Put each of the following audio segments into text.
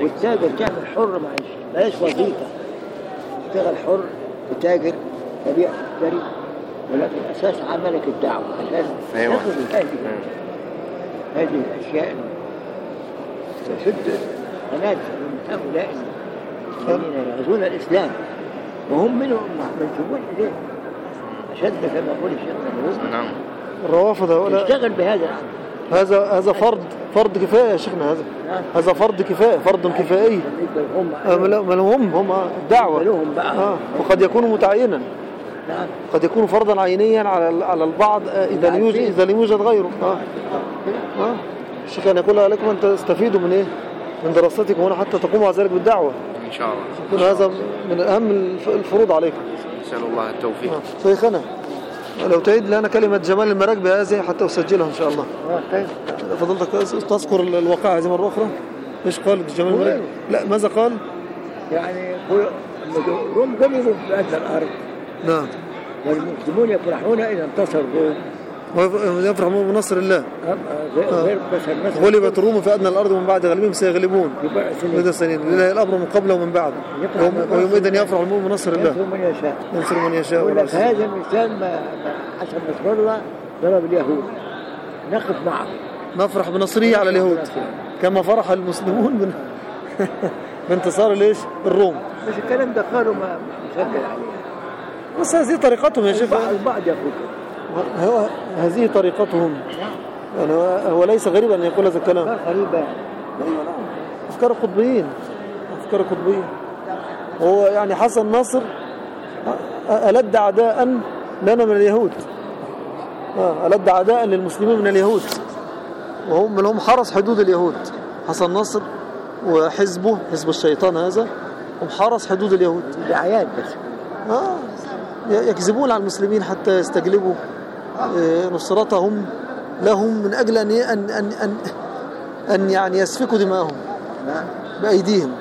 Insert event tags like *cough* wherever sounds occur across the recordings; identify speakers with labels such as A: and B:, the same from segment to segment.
A: والتاجر تعمل حر معلش بلاش وظيفة. اشتغل حر وتاجر تبيع تشتري. ولكن أساس عملك الدعوة. عشان
B: أيوة.
A: تاخذ هذه. هذه الأشياء. تشد. قناة من هؤلاء الذين يغزون الإسلام. وهم منهم منسوبون إليه. أشد كما يقول الشيخ
B: نعم.
C: الروافض هؤلاء.
A: اشتغل بهذا العمل
C: هذا هذا فرض فرض كفاية يا شيخنا هذا. هذا فرض كفاية فرض كفائي.
A: هم
C: آه، ما ما هم. هم آه، دعوة.
A: لهم بقى.
C: آه. وقد يكون متعينا.
A: نعم.
C: قد يكون فرضا عينيا على على البعض آه، إذا لم يوجد إذا لم يوجد غيره. آه. آه. الشيخ كان يقول لكم أن تستفيدوا من إيه؟ من دراستكم هنا حتى تقوموا على ذلك بالدعوة.
B: إن شاء الله.
C: هذا من أهم الف- الفروض عليكم.
B: نسأل الله التوفيق.
C: آه. شيخنا. لو تعيد لنا كلمة جمال المراكب هذه حتى أسجلها إن شاء الله. فضلتك تذكر الواقعة هذه مرة أخرى؟ إيش قال جمال المراكب لا ماذا قال؟
A: يعني هو الروم غلبوا في أدنى الأرض.
C: نعم.
A: والمسلمون يفرحون إذا انتصر الروم
C: ويفرح بنصر الله. غلبت الروم في أدنى الأرض ومن بعد غلبهم سيغلبون. مدى سنين. لله الأمر من قبل ومن بعد. ويومئذ يفرح المؤمن بنصر الله.
A: ينصر من يشاء
C: ينصر من يشاء
A: يقول
C: ولا
A: لك هذا المثال ما حسن نصر الله ضرب اليهود. نقف معه.
C: نفرح بنصره على اليهود. كما فرح المسلمون من *laughs* بانتصار ليش؟ الروم.
A: بس الكلام ده قالوا ما مسجل عليه
C: بس هذه طريقتهم يا شيخ.
A: البعض يقول.
C: هو هذه طريقتهم. يعني هو- ليس غريبا أن يقول هذا الكلام.
A: غريبة
C: أيوة نعم. أفكار قطبيين. أفكار قطبيين. هو يعني حسن نصر ألد أعداء لنا من اليهود. آه، ألد أعداء للمسلمين من اليهود. وهم من هم حرس حدود اليهود. حسن نصر وحزبه حزب الشيطان هذا هم حرس حدود اليهود.
A: دعايات بس
C: آه يكذبون على المسلمين حتى يستجلبوا. نصرتهم لهم من أجل أن أن أن أن, يعني يسفكوا دماءهم بأيديهم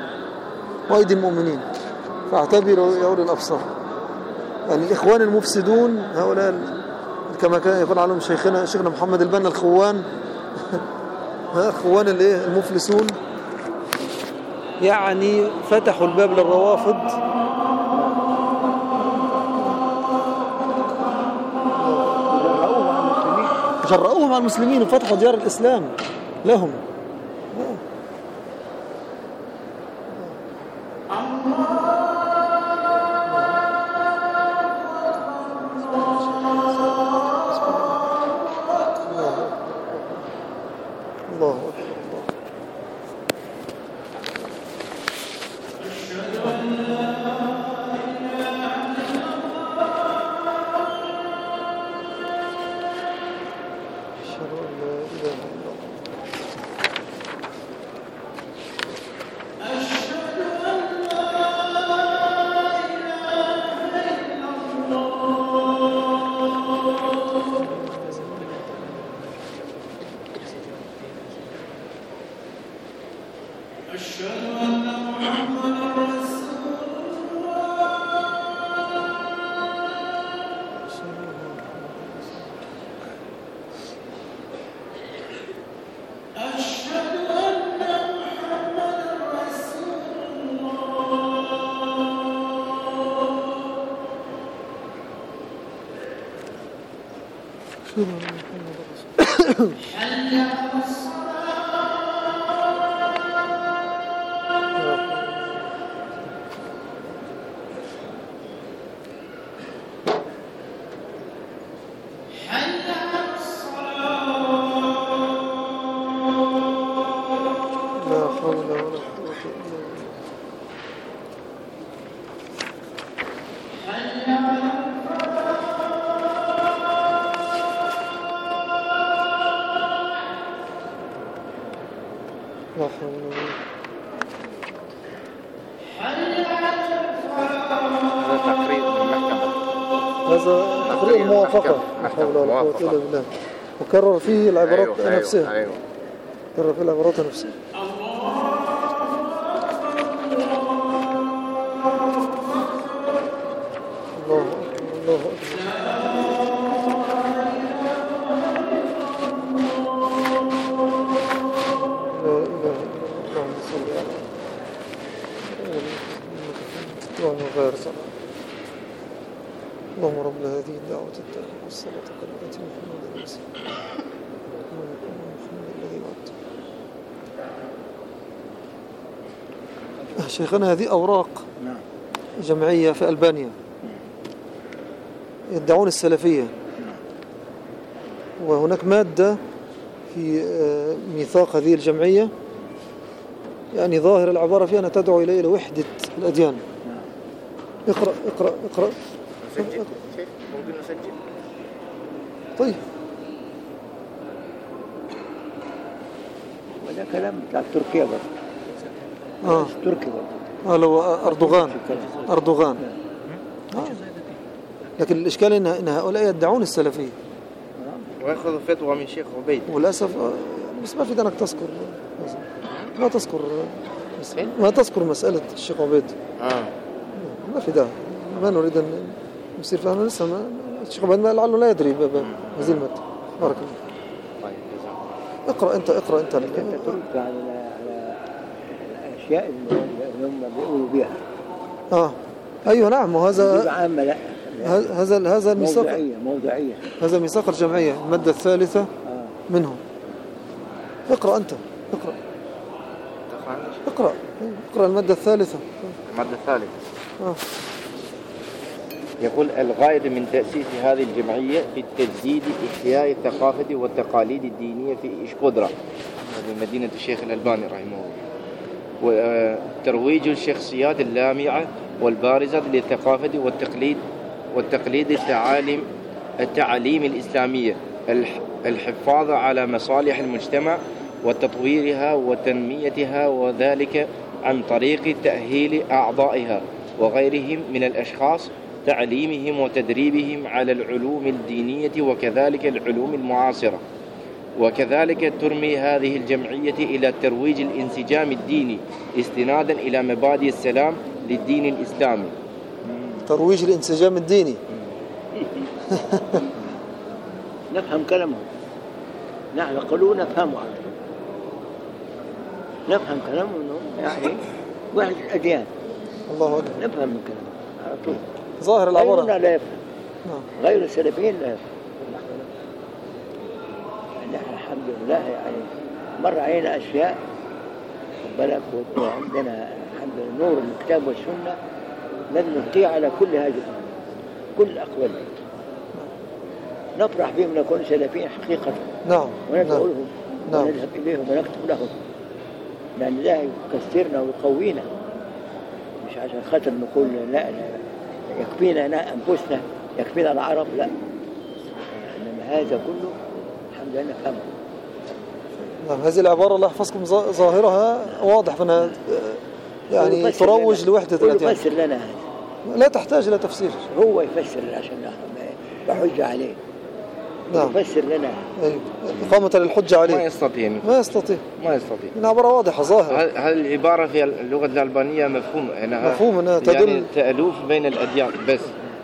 C: وأيدي المؤمنين. فاعتبروا يا أولي الأبصار. يعني الإخوان المفسدون هؤلاء كما كان يقول عنهم شيخنا شيخنا محمد البنا الخوان. *laughs* الإيه؟ المفلسون. يعني فتحوا الباب للروافض. جرؤوهم على المسلمين وفتحوا ديار الإسلام لهم.
B: هذا تقرير
C: موافقة. لا حول ولا قوة إلا بالله. وكرر فيه العبارات
B: أيوه
C: نفسها
B: أيوه.
C: كرر فيه العبارات نفسها والصلاة محمد محمد الذي وعدته شيخنا هذه أوراق
A: نعم.
C: جمعية في ألبانيا. يدعون السلفية. وهناك مادة في آه، ميثاق هذه الجمعية. يعني ظاهر العبارة فيها أنها تدعو إلى وحدة الأديان. اقرأ اقرأ اقرأ.
B: نسجل. شيخ ممكن نسجل؟
A: وده كلام بتاع تركيا برضه.
C: آه.
A: تركي برضه.
C: آه لو أردوغان. أردوغان. آه. لكن الإشكال إن إن هؤلاء يدعون السلفية.
B: ويأخذ فتوى من شيخ عبيد.
C: وللأسف آه، بس ما في أنك تذكر. ما تذكر ما تذكر مسألة الشيخ عبيد.
B: آه.
C: ما في داعي ما نريد أن نصير فأنا لسه ما الشيخ عبيد ما لعله لا يدري بهذه المادة. بارك الله
B: طيب
C: اقرأ أنت اقرأ أنت.
A: أنت ترد على على الأشياء اللي هم بيقولوا بيها.
C: آه. أيوه نعم وهذا
A: عامه لا.
C: هذا هذا الميثاق
A: موضوعيه موضوعيه
C: هذا ميثاق الجمعية المادة الثالثة
A: آه.
C: منه. اقرأ أنت. اقرأ؟ اقرأ. اقرأ المادة الثالثة.
B: المادة الثالثة.
C: آه.
B: يقول الغاية من تأسيس هذه الجمعية في التجديد إحياء الثقافة والتقاليد الدينية في إشقدرة هذه مدينة الشيخ الألباني رحمه الله. وترويج الشخصيات اللامعة والبارزة للثقافة والتقليد والتقليد التعاليم التعاليم الإسلامية الح- الحفاظ على مصالح المجتمع وتطويرها وتنميتها وذلك عن طريق تأهيل أعضائها وغيرهم من الأشخاص تعليمهم وتدريبهم على العلوم الدينية وكذلك العلوم المعاصرة. وكذلك ترمي هذه الجمعية إلى ترويج الانسجام الديني استنادا إلى مبادئ السلام للدين الإسلامي.
C: ترويج الانسجام الديني. *laughs*
A: نفهم كلامهم. نحن قالوا نفهمه نفهم كلامهم. انهم يعني وحدة أديان.
C: الله أكبر.
A: نفهم من كلامهم على طول.
C: ظاهر
A: غيرنا
C: العبارة
A: لا يفهم
C: نعم.
A: غير السلفيين لا يفهم نحن الحمد لله يعني مر علينا أشياء. خد بالك وعندنا الحمد لله نور الكتاب والسنة لن نطيع على كل هذه الأمور كل الأقوال. نفرح بهم نكون سلفيين حقيقة.
C: نعم.
A: وندعو
C: نعم.
A: لهم
C: نعم.
A: ونذهب إليهم ونكتب لهم. لأن ده يكسرنا ويقوينا. مش عشان خاطر نقول لا, لا. يكفينا أنا أنفسنا يكفينا العرب؟ لا. إنما هذا كله الحمد لله نفهمه
C: نعم هذه العبارة الله يحفظكم ظا- ظاهرها واضح فأنها آه، يعني تروج لوحدة الأديان
A: يفسر لنا هذا.
C: لا تحتاج إلى تفسير.
A: هو يفسر عشان نحن بحجة عليه.
C: نعم.
A: يفسر لنا.
C: أيوه إقامة للحجة
B: ما
C: عليه
B: يستطيع.
C: ما يستطيع.
B: ما يستطيع.
C: من عبارة واضحة ظاهرة.
B: هل- هل العبارة في اللغة الألبانية مفهوم؟ أنها
C: مفهوم أنها
B: يعني
C: تدل
B: تألوف بين الأديان بس.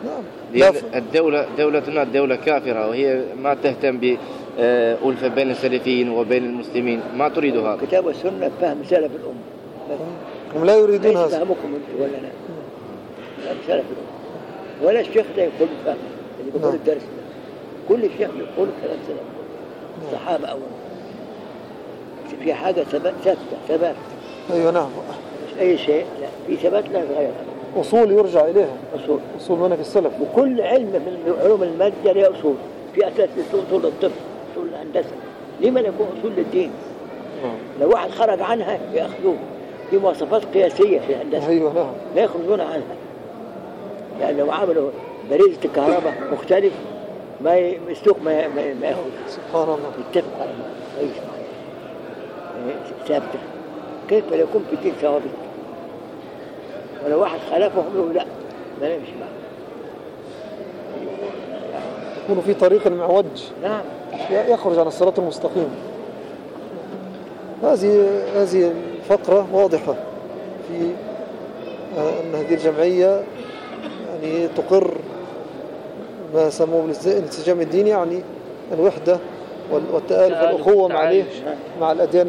C: نعم. لا
B: لأن
C: ف...
B: الدولة دولتنا دولة كافرة وهي ما تهتم بألفة بين السلفيين وبين المسلمين. ما تريد هذا؟
A: الكتاب والسنة فهم سلف الأمة.
C: هم لا يريدون هذا.
A: فهمكم أنتم ولا لا؟ فهم سلف الأمة. ولا الشيخ ده يقول فهم اللي بيقول
C: نعم.
A: الدرس. كل شيخ يقول كلام سلف الصحابة أولا في حاجة ثبات ثابتة ثبات.
C: أيوه نعم.
A: مش أي شيء لا. في ثبات لا يتغير
C: أصول يرجع إليها.
A: أصول.
C: أصول منهج السلف.
A: وكل علم من علوم المادة له أصول. في أساس أصول الطب أصول الهندسة. لما لا يكون أصول للدين؟
C: نعم.
A: لو واحد خرج عنها يأخذوه. في مواصفات قياسية في الهندسة.
C: أيوه نعم.
A: لا يخرجون عنها. يعني لو عملوا بريزة الكهرباء مختلف ما ي- السوق ما ما, ما ياخذ.
C: سبحان الله.
A: يتفق على كويس يعني ثابتة. كيف يكون في الدين ثوابت ولو واحد خالفهم يقول لا ما نمشي معه
C: يكون في طريق معوج
A: نعم.
C: يخرج عن الصراط المستقيم. هذه هذه الفقرة واضحة في أن هذه الجمعية. يعني تقر ما سموه بالاس- الانسجام الديني يعني الوحدة وال- والتآلف
B: تآلف
C: والأخوة مع. مع الأديان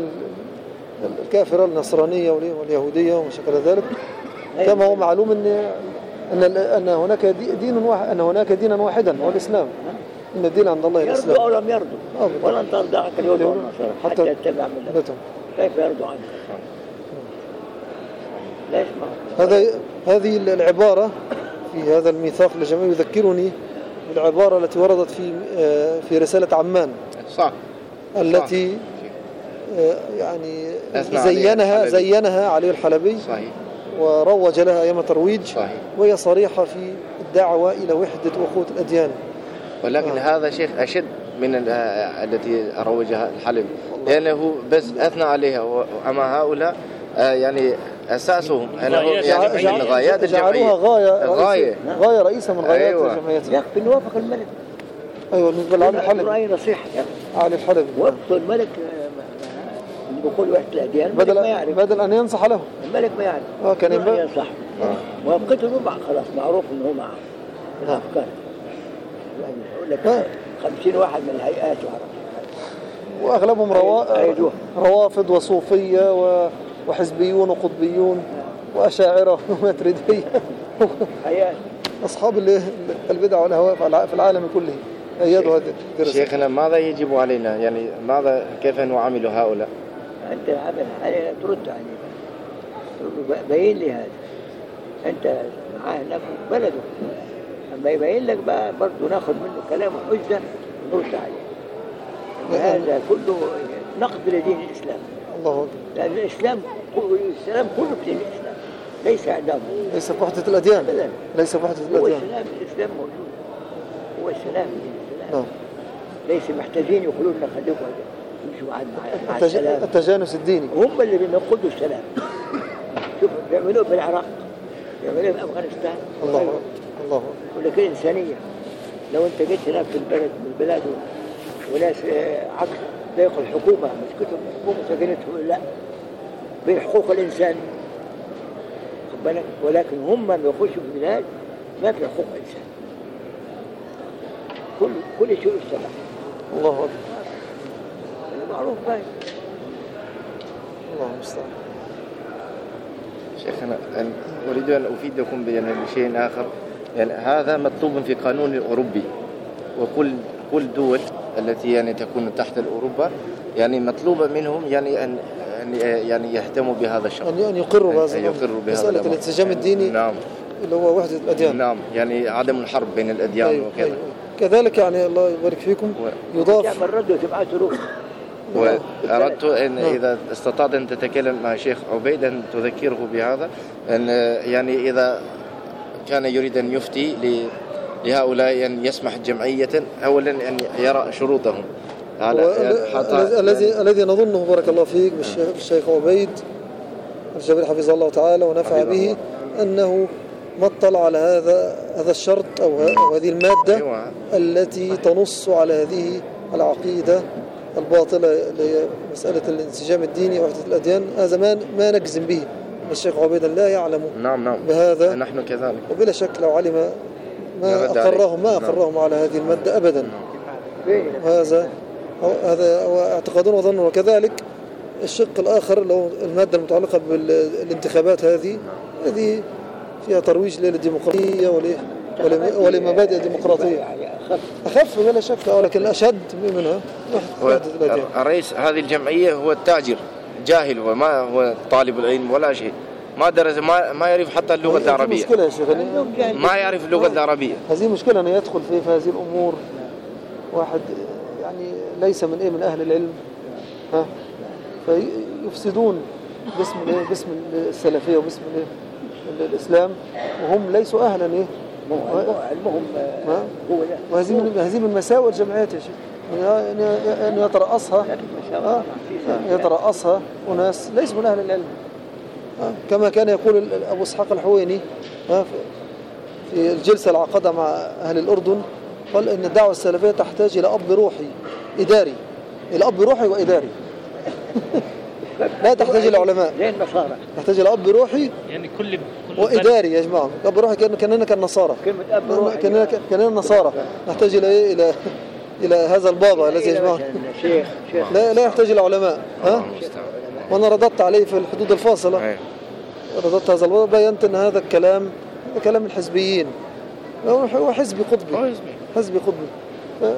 C: الكافرة النصرانية؟ واليهودية وما شابه ذلك
A: أيوة.
C: كما هو معلوم ان إن إن هناك دي- دين واحد إن هناك دينا واحدا هو الإسلام إن الدين عند الله
A: يرضوا
C: الإسلام
A: أو لم يرضوا. ولن ترضى عنك اليهود والنصارى
C: حتى-
A: يتبع ملتهم. كيف يرضوا عنك؟ لا يسمع
C: هذا هذه العبارة في هذا الميثاق الجمعي يذكرني بالعبارة التي وردت في آه، في رسالة عمان.
B: صح.
C: التي آه، يعني زينها
B: الحلبي.
C: زينها علي الحلبي.
B: صحيح.
C: وروج لها أيام ترويج
B: صحيح.
C: وهي صريحة في الدعوة إلى وحدة وأخوة الأديان.
B: ولكن
C: آه.
B: هذا شيخ أشد من آه، التي روجها الحلب لأنه بس أثنى عليها. أما هؤلاء يعني أساسهم أنهم يعني
D: الجمعية.
B: من غايات
C: جعلوها
B: الجمعية.
C: غاية.
B: غاية.
C: رئيسة غاية رئيسة من غايات
B: أيوة.
A: يكفي ان وافق الملك.
C: أيوة بالنسبة لعلي الحلبي
A: أي نصيحة. يعني
C: علي الحلبي
A: وافق الملك آه، بقول وحدة الاديان الملك
C: بدل
A: ما يعرف.
C: بدل أن ينصح له.
A: الملك ما يعرف.
C: آه، كان
A: ينصح. موافقته له مع خلاص معروف إنه هو معه الأفكار. يعني يقول لك
C: آه.
A: 50 واحد من الهيئات وعرف
C: وأغلبهم روا... روافض وصوفية و... وحزبيون وقطبيون وأشاعرة وماتريدية أصحاب ال- البدع والأهواء في الع- في العالم كله. أيدوا هذه الدراسة
B: شيخنا ماذا يجب علينا؟ يعني ماذا كيف نعامل هؤلاء؟
A: أنت عمل علينا ترد له بين لي هذا. أنت معاه في بلده. أما يبين لك بقى برضه ناخذ منه كلام وحجه ونرد عليه. هذا كله نقد لدين الإسلام.
C: الله. أكبر
A: لأن الإسلام السلام كله في دين الإسلام. ليس عندهم
C: ليس في وحدة الأديان. ليس في وحدة
A: هو
C: الأديان.
A: السلام الإسلام موجود. هو السلام الاسلام
C: نعم
A: ليس محتاجين يقولوا لنا خليكم يمشوا مع. السلام.
C: التجانس الديني.
A: هم اللي بينقضوا السلام. شوف بيعملوه في العراق بيعملوه في افغانستان
C: الله أكبر. الله أكبر.
A: يقول لك الانسانيه لو أنت جيت هناك في البلد من البلاد وناس آه، عكس ضيقوا الحكومة مسكتهم الحكومة سجنتهم لا. بحقوق الإنسان خد بالك؟ ولكن هم ما يخشوا في البلاد ما في حقوق انسان كل كل شيء يستباح
C: الله أكبر.
A: معروف باين
C: الله المستعان.
B: شيخنا أريد أن أفيدكم بشيء آخر. يعني هذا مطلوب في قانون الأوروبي. وكل كل دول التي يعني تكون تحت الأوروبا يعني مطلوبة منهم يعني أن يعني يهتموا بهذا الشرط
C: أن أن يقروا
B: أن
C: بهذا.
B: يقروا بهذا
C: مسألة. الانسجام الديني
B: نعم.
C: اللي هو وحدة الأديان.
B: نعم. يعني عدم الحرب بين الأديان
C: أيوة
B: وكذا.
C: أيوة. كذلك يعني الله يبارك فيكم.
B: و-
C: يضاف
A: تعمل رد وتبعث روح.
B: وأردت أن
C: نعم.
B: إذا استطعت أن تتكلم مع شيخ عبيد أن تذكره بهذا. أن يعني إذا كان يريد أن يفتي ل- لهؤلاء أن يسمح جمعية أولا أن يرى شروطهم.
C: الذي الذي نظنه بارك الله فيك بالشيخ عبيد الجبري حفظه الله تعالى ونفع به أنه ما اطلع على هذا هذا الشرط أو هذه المادة
B: أيوة.
C: التي تنص على هذه العقيدة الباطلة لمسألة الانسجام الديني وحدة الأديان. هذا ما ما نجزم به. الشيخ عبيد لا يعلم
B: نعم نعم.
C: بهذا.
B: نحن كذلك.
C: وبلا شك لو علم ما أقرهم. ما
B: نعم.
C: أقرهم على هذه المادة أبدا.
A: فين
C: هذا هو- هذا هو اعتقادنا وظننا وكذلك الشق الآخر لو المادة المتعلقة بالانتخابات هذه هذه فيها ترويج للديمقراطية ول- ول- ولمبادئ الديمقراطية.
A: يعني اخف
C: أخف بلا شك؟ ولكن الأشد منها. وحدة الأديان.
B: رئيس هذه الجمعية هو التاجر جاهل وما هو طالب العلم ولا شيء. ما درس ما ما يعرف حتى اللغة
C: هذه
B: العربية.
C: مشكلة يا شيخ.
B: ما يعرف اللغة العربية.
C: هذه مشكلة أن يدخل في في هذه الأمور واحد يعني ليس من إيه من أهل العلم. ها؟ فيفسدون باسم الإيه باسم السلفية وباسم الإيه الإسلام وهم ليسوا أهلا إيه؟
A: علمهم؟ آه، هو
C: وهذه من هذه من مساوئ الجمعيات يا شيخ. أن أن يترأسها. يترأسها أناس ليسوا من أهل العلم. كما كان يقول أبو إسحاق الحويني في- الجلسة العقدة مع أهل الأردن قال إن الدعوة السلفية تحتاج إلى أب روحي إداري إلى أب روحي وإداري. *laughs* لا تحتاج إلى علماء.
A: زي النصارى.
C: تحتاج إلى أب روحي
D: يعني كل
C: وإداري يا جماعة أب روحي كأن- كأننا كالنصارى.
A: كلمة أب روحي.
C: كأننا كأننا النصارى نحتاج إلى إيه؟ إلى إلى هذا البابا الذي يا جماعة
A: شيخ شيخ.
C: لا لا يحتاج إلى علماء. ها؟ وأنا رددت عليه في الحدود الفاصلة.
B: أيوة.
C: رددت هذا الوضع بينت أن هذا الكلام هذا كلام الحزبيين. هو حزبي قطبي.
B: حزبي.
C: حزبي قطبي. آه،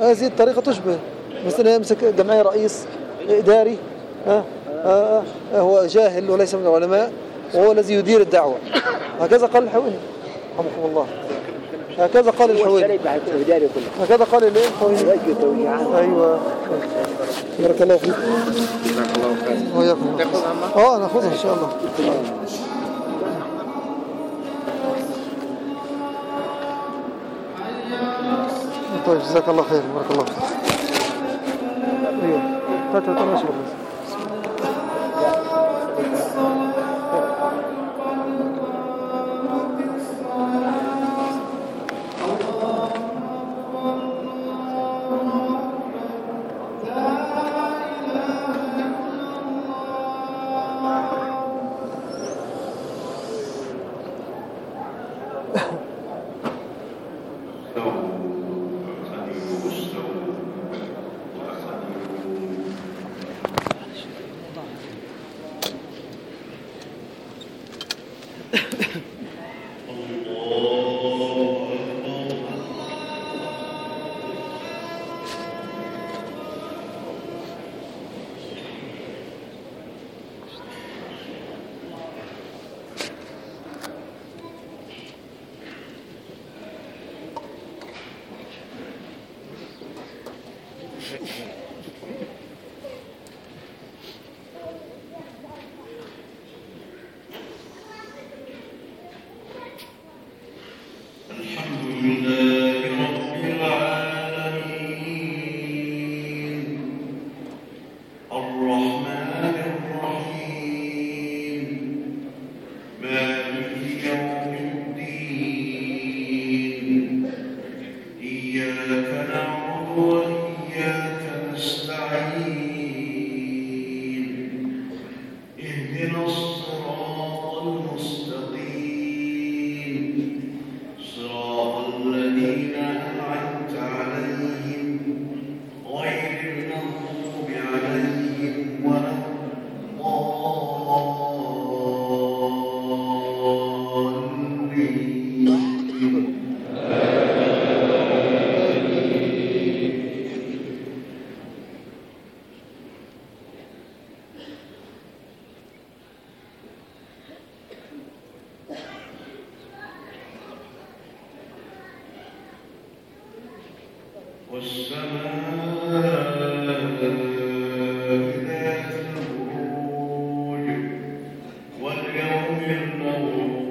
C: هذه الطريقة تشبه. مثلا يمسك جمعية رئيس إداري. ها آه، آه، هو جاهل وليس من العلماء وهو الذي يدير الدعوة. هكذا قال الحويني رحمكم الله. هكذا قال
A: كله.
C: هكذا قال الايه
A: توجيهات
C: أيوه. بارك الله فيك.
B: جزاك الله خير؟
C: آه ناخذها إن شاء الله. طيب جزاك الله خير. بارك الله فيك. أيوه. هات هات أنا اشرب
D: واليوم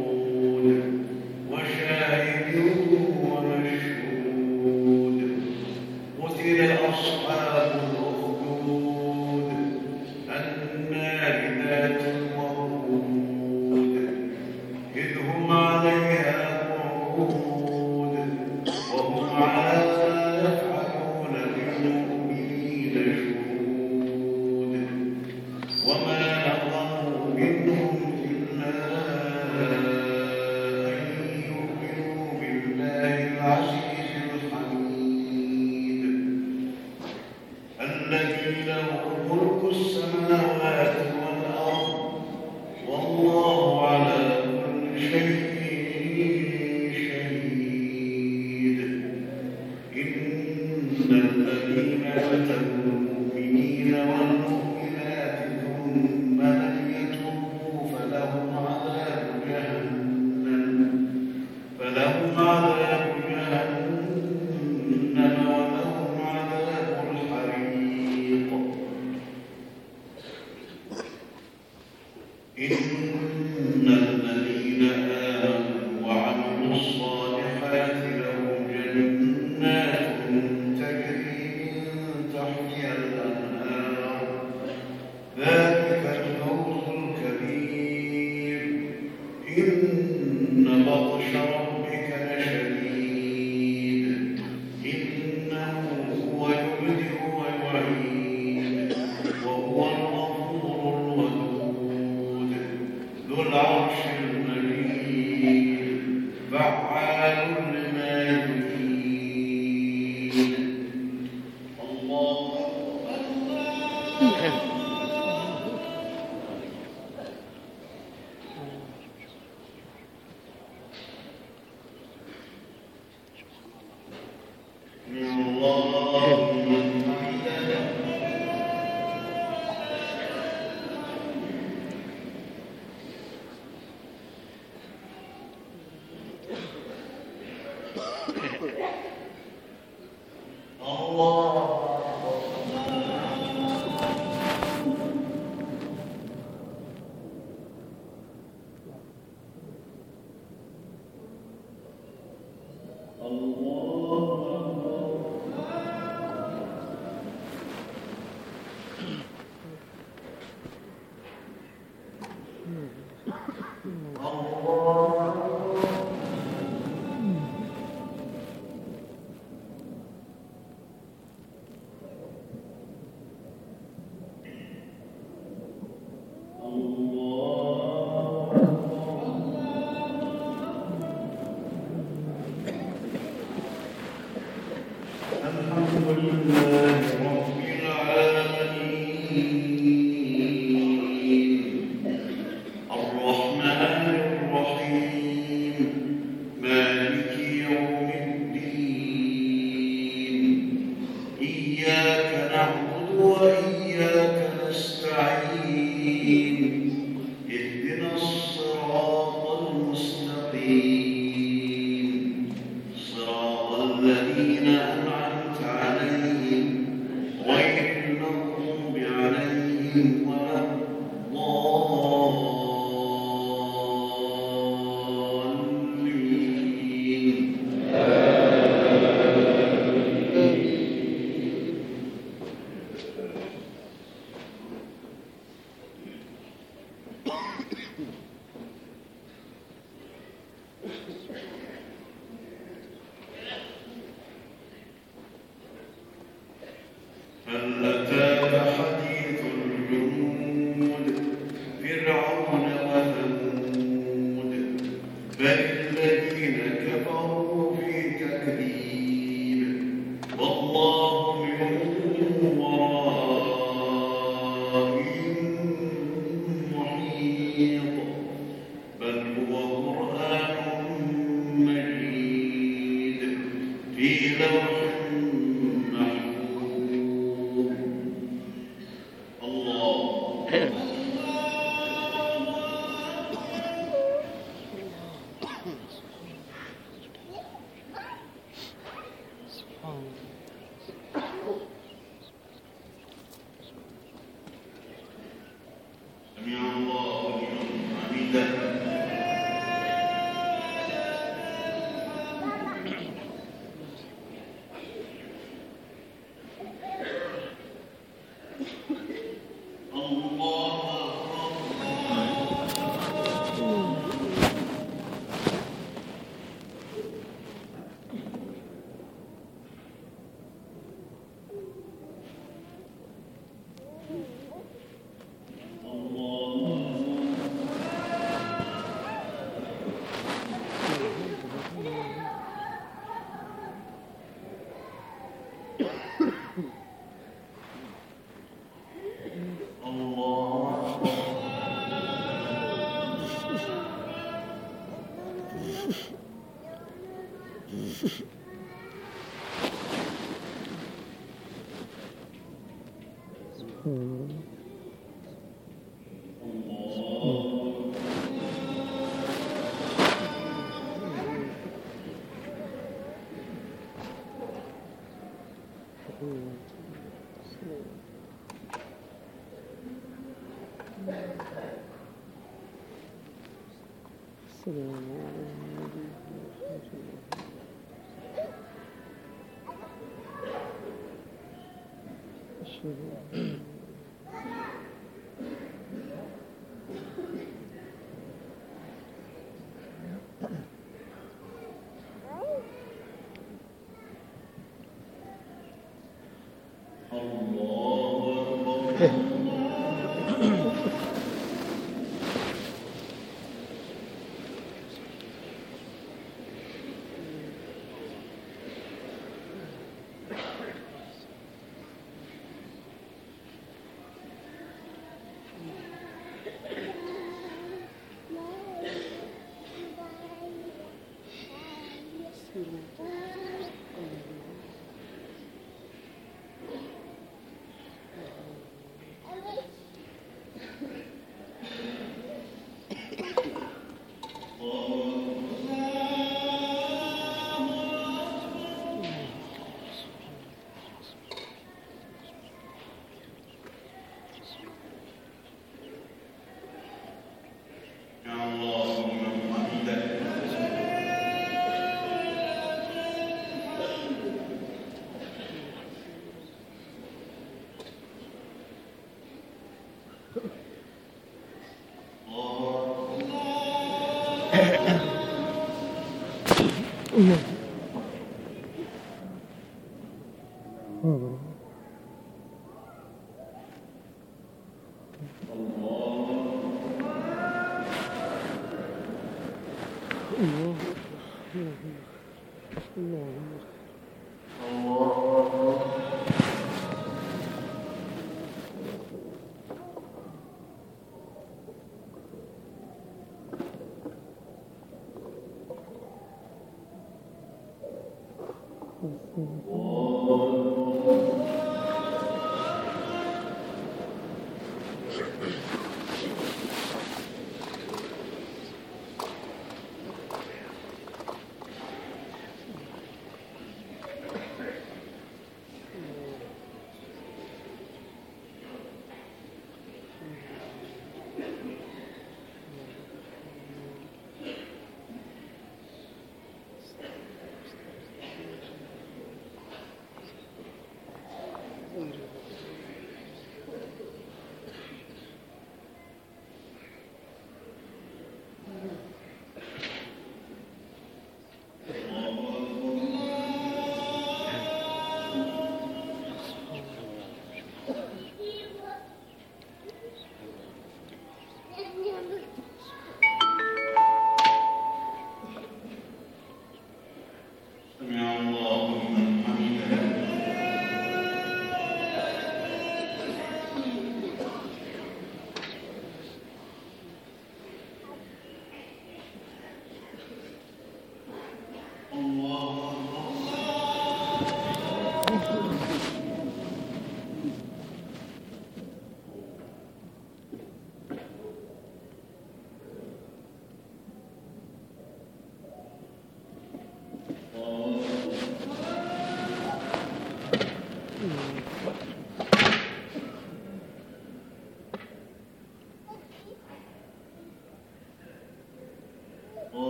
D: الله Allah. Mm-hmm.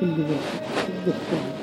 C: كل ذلك
E: الصلاة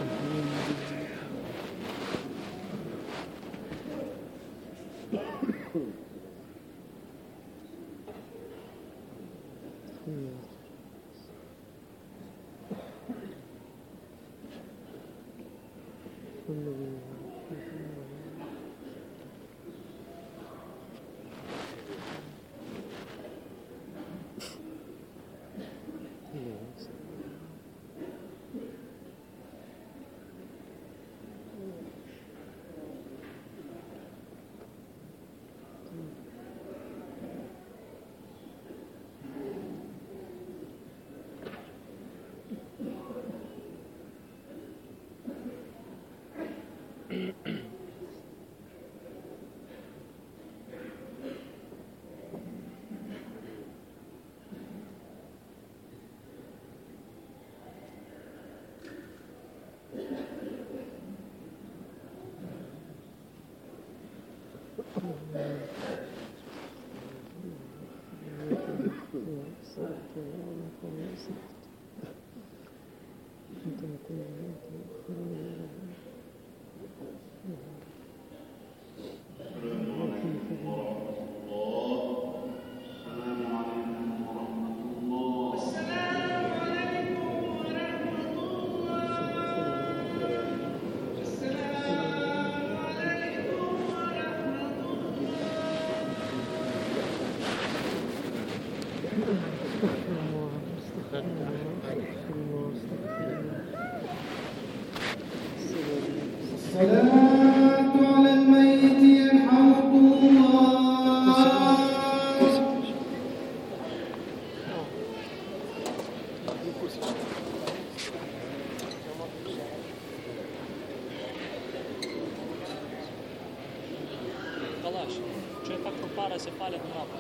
F: para, se pale mrapa.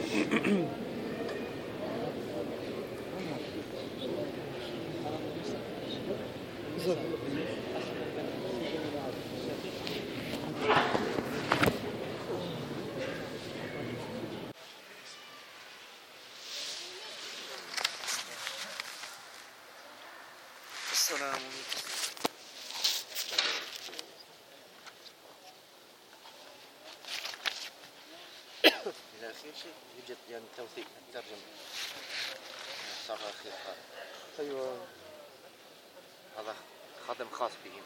C: السلام
B: يوجد يعني توثيق ترجمة الصفحة الأخير قال
C: أيوه.
B: هذا خادم خاص بهم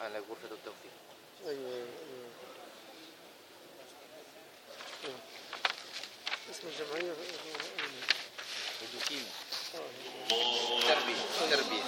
B: على غرفة التوثيق.
C: أيوه أيوة. اسم الجمعية؟
B: هدوكيم تربية تربية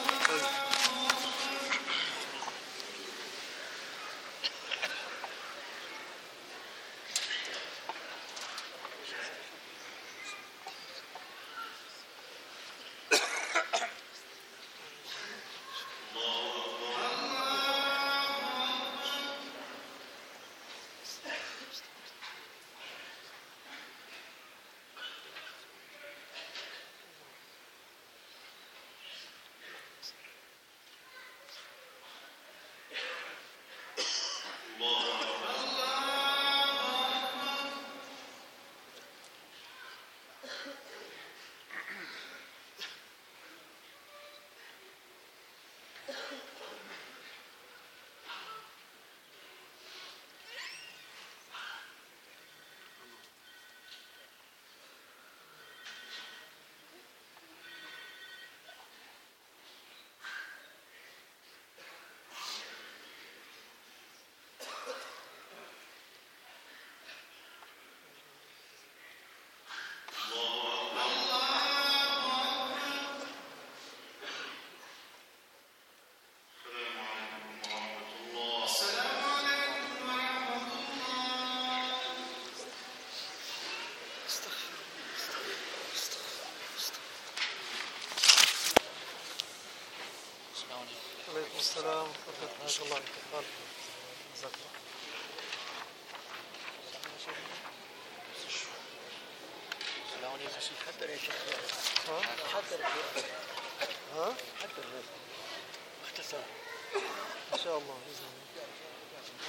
C: عليكم السلام ورحمة الله الله عليك جزاك الله
A: يا شيخ
C: ها ان شاء الله باذن الله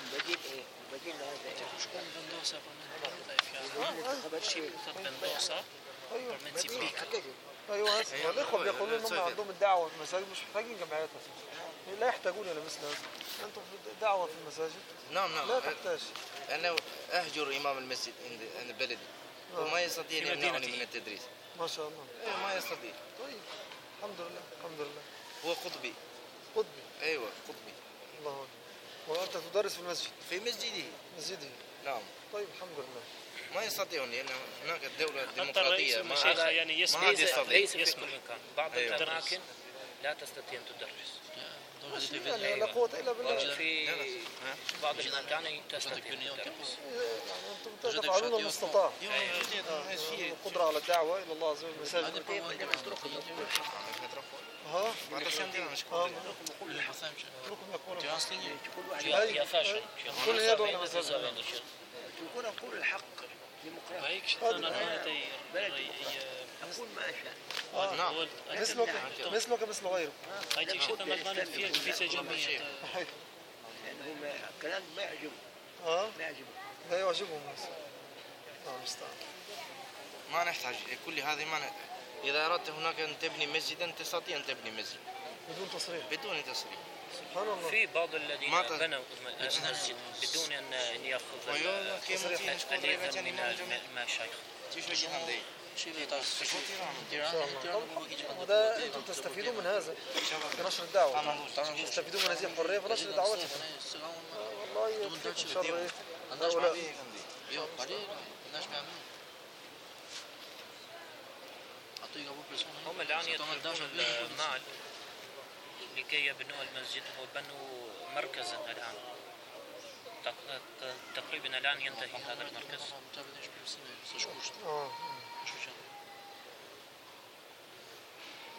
A: البديل إيه؟ البديل هذا إيه؟
F: شكون بندوسة
A: انتخابات شيء
F: بندوسة
C: أيوه
A: بديل
C: أيوه الاخوه بيقولون انهم عندهم الدعوه المساجد مش محتاجين جمعيات أساساً. لا يحتاجون إلى مثل هذا. أنتم في دعوة في المساجد؟
B: نعم نعم.
C: لا تحتاج.
B: أنا أهجر إمام المسجد عند بلدي. وما يستطيع أن يمنعني. من التدريس.
C: ما شاء الله.
B: إيه، ما يستطيع.
C: طيب. الحمد لله الحمد لله.
B: هو قطبي.
C: قطبي؟
B: أيوة قطبي.
C: الله أكبر. وأنت تدرس في المسجد؟
B: في مسجده.
C: مسجده.
B: نعم.
C: طيب الحمد لله.
B: ما يستطيعون لأن هناك الدولة
F: حتى الرئيس
B: ديمقراطية ما
F: والمشيخ يعني يسمع
B: ما يستطيع.
G: ليس في
F: يسمع.
G: كل مكان. بعض
B: أيوة.
G: الأماكن لا تستطيع أن تدرس.
C: يعني لا قوه الا بالله
G: في بعض الأماكن تستطيع أن
C: يعني تفعلون المستطاع القدره على الدعوه إلى الله عز وجل ها
G: آه
C: كل مساجد
A: تكون نقول الحق ديمقراطي
F: هيك شتان الهاتي
A: نقول ما أشاء.
C: آه.
B: نعم.
C: مثلك مثلك مثل غيرك
F: هيك شتان البانت في في سجمية
A: يعني هم كلام ما يعجبه.
C: آه؟
A: ما يعجبه.
C: لا يعجبهم بس المستعان
B: ما نحتاج كل هذه ما ن... إذا أردت هناك أن تبني مسجدا تستطيع أن تبني مسجد.
C: بدون تصريح.
B: بدون تصريح.
C: سبحان الله.
G: في بعض الذين بنوا المسجد بدون أن يأخذ الإذن من المشايخ
C: وده أنتم تستفيدون من هذا في نشر الدعوه تستفيدون من هذه الحريه في نشر دعوتكم آه، والله يكفيكم شر إيه هؤلاء
G: هم الآن يطلبون المال لكي يبنوا المسجد وبنوا مركزا الآن تقريبا الآن ينتهي هذا المركز
C: آه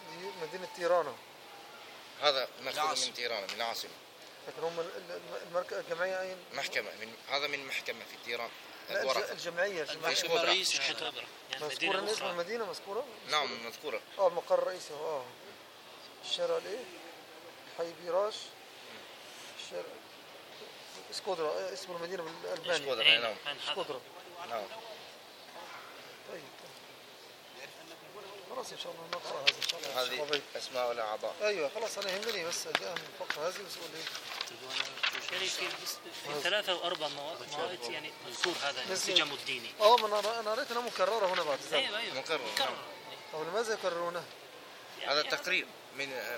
C: دي مدينه تيرانا
B: هذا مأخوذ من تيران من العاصمة
C: لكن هم ال- ال- المركز الجمعية أين؟
B: محكمة من هذا من محكمة في تيران. الورقة.
C: الجمعية الجمعية
B: في شبرا
F: رئيس كتب يعني مذكورة.
C: اسم المدينة مذكورة؟
B: نعم مذكورة.
C: آه المقر الرئيسي هو آه. الشارع الايه؟ حي بيراش. الشارع اسكودرا آه، اسم المدينة بالالباني
B: شكودرا
F: أين؟
B: نعم؟
C: اسكودرا.
B: نعم
C: طيب طيب خلاص إن شاء الله نقرأ هذا إن شاء الله.
B: هذه أسماء الأعضاء.
C: أيوه خلاص أنا يهمني بس اهم الفقره هذه بس أقول إيه.
F: يعني في ثلاثة أو أربع مواقع مواقع يعني مذكور هذا الانسجام الديني.
C: آه ما أنا أنا قريت إنها مكررة هنا بعد ذلك
F: أيوه أيوه.
B: مقرر.
F: مكرر
C: طب لماذا يكررونها؟
B: هذا تقرير من